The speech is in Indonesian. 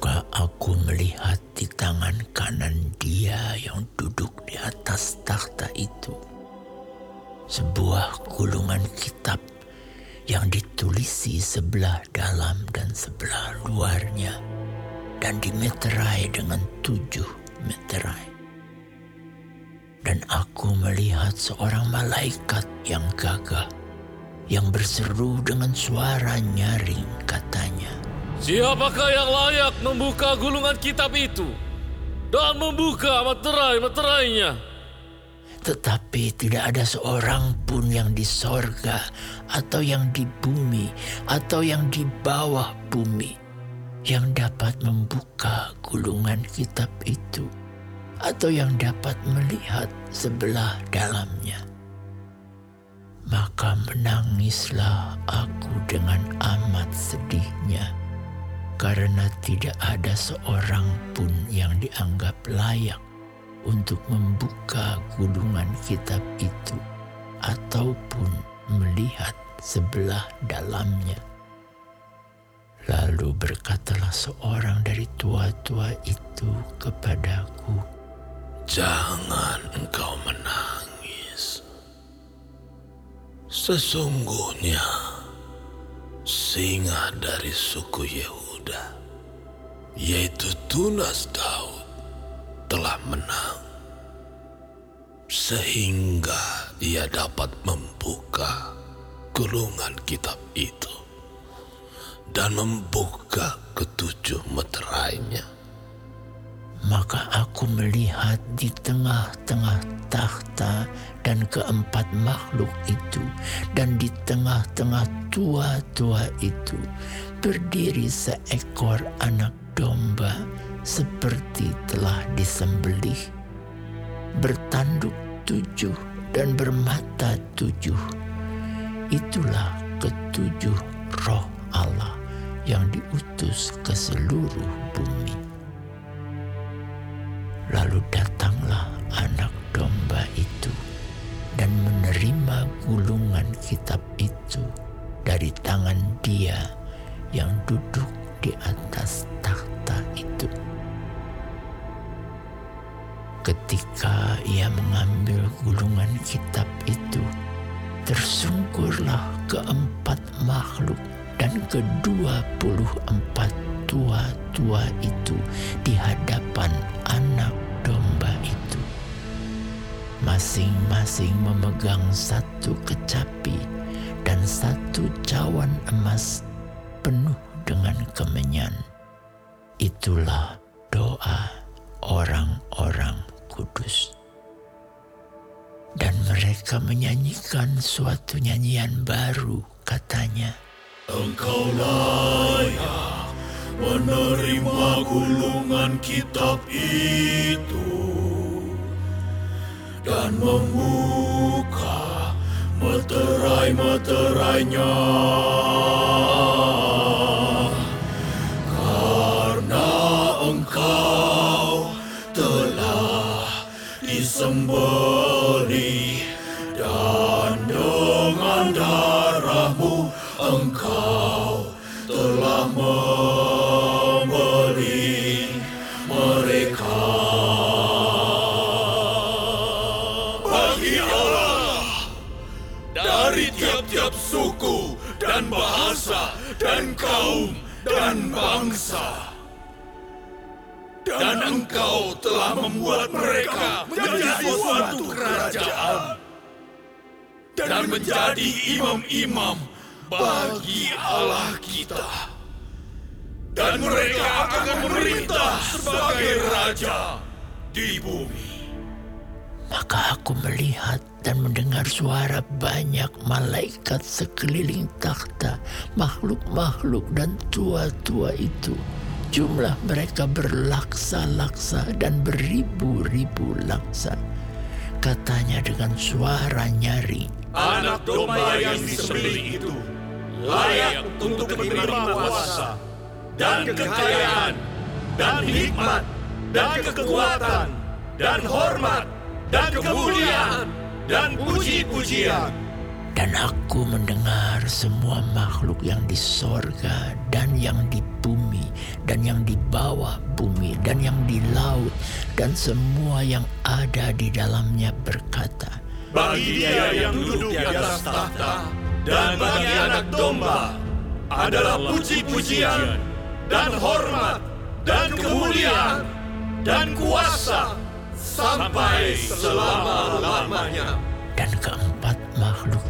Maka aku melihat di tangan kanan dia yang duduk di atas takhta itu sebuah gulungan kitab yang ditulisi sebelah dalam dan sebelah luarnya dan dimeterai dengan tujuh meterai. Dan aku melihat seorang malaikat yang gagah yang berseru dengan suara nyaring katanya. Siapakah yang layak membuka gulungan kitab itu dan membuka meterai-meterainya? Tetapi tidak ada seorang pun yang di sorga atau yang di bumi atau yang di bawah bumi yang dapat membuka gulungan kitab itu atau yang dapat melihat sebelah dalamnya. Maka menangislah aku dengan amat sedihnya karena tidak ada seorang pun yang dianggap layak untuk membuka gulungan kitab itu ataupun melihat sebelah dalamnya. Lalu berkatalah seorang dari tua-tua itu kepadaku, Jangan engkau menangis. Sesungguhnya singa dari suku Yehuda, yaitu Tunas Daud, telah menang, sehingga ia dapat membuka gulungan kitab itu dan membuka ketujuh meterainya. Melihat di tengah-tengah takhta dan keempat makhluk itu, dan di tengah-tengah tua-tua itu berdiri seekor anak domba seperti telah disembelih, bertanduk tujuh dan bermata tujuh. Itulah ketujuh roh Allah yang diutus ke seluruh bumi. Lalu datanglah anak domba itu dan menerima gulungan kitab itu dari tangan dia yang duduk di atas takhta itu. Ketika ia mengambil gulungan kitab itu, tersungkurlah keempat makhluk dan kedua puluh empat tua-tua itu di hadapan anak. Masing-masing memegang satu kecapi dan satu cawan emas penuh dengan kemenyan. Itulah doa orang-orang kudus. Dan mereka menyanyikan suatu nyanyian baru katanya. Engkau layak menerima gulungan kitab itu dan membuka meterai-meterainya. Karena engkau telah disembelih tiap-tiap suku dan bahasa dan kaum dan bangsa. Dan engkau telah membuat mereka menjadi suatu kerajaan dan menjadi imam-imam bagi Allah kita. Dan mereka akan memerintah sebagai raja di bumi. Maka aku melihat dan mendengar suara banyak malaikat sekeliling takhta, makhluk-makhluk dan tua-tua itu. Jumlah mereka berlaksa-laksa dan beribu-ribu laksa. Katanya dengan suara nyaring, Anak domba yang disembelih itu layak untuk menerima kuasa dan kekayaan dan hikmat dan kekuatan dan hormat dan kemuliaan dan puji-pujian. Dan aku mendengar semua makhluk yang di sorga dan yang di bumi dan yang di bawah bumi dan yang di laut dan semua yang ada di dalamnya berkata, Bagi dia yang duduk di atas tahta dan bagi anak domba adalah puji-pujian dan hormat dan kemuliaan dan kuasa sampai selama-lamanya. Dan keempat makhluk